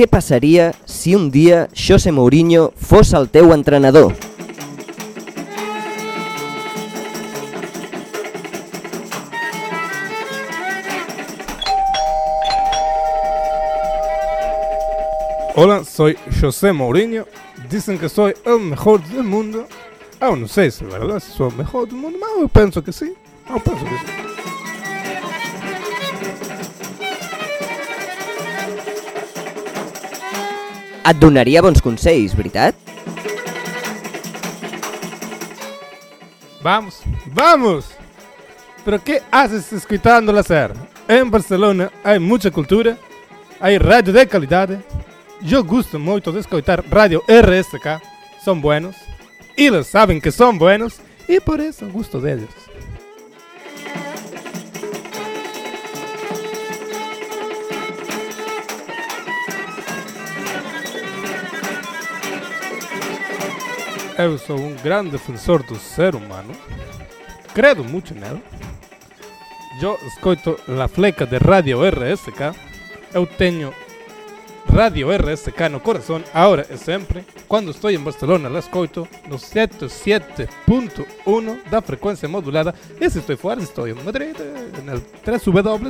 què passaria si un dia José Mourinho fos el teu entrenador? Hola, soy José Mourinho. Dicen que soy el mejor del mundo. Aún no sé si es verdad soy el mejor del mundo, eu penso que sí. Eu penso que sí. Et donaria bons consells, veritat? Vamos, vamos. Pero ¿qué haces escuchando la SER? En Barcelona hay mucha cultura, hay radio de calidad. Yo gusto mucho de escuchar radio RSK, son buenos, y ellos saben que son buenos, y por eso gusto de ellos. Eu sou um grande defensor do ser humano. Credo muito nele. Eu escuto a fleca de Radio RSK. Eu tenho Radio RSK no coração, agora e sempre. Quando estou em Barcelona, la escuto no 77.1 da frequência modulada. E se estou fora, estou em Madrid, no www.rsk.cat.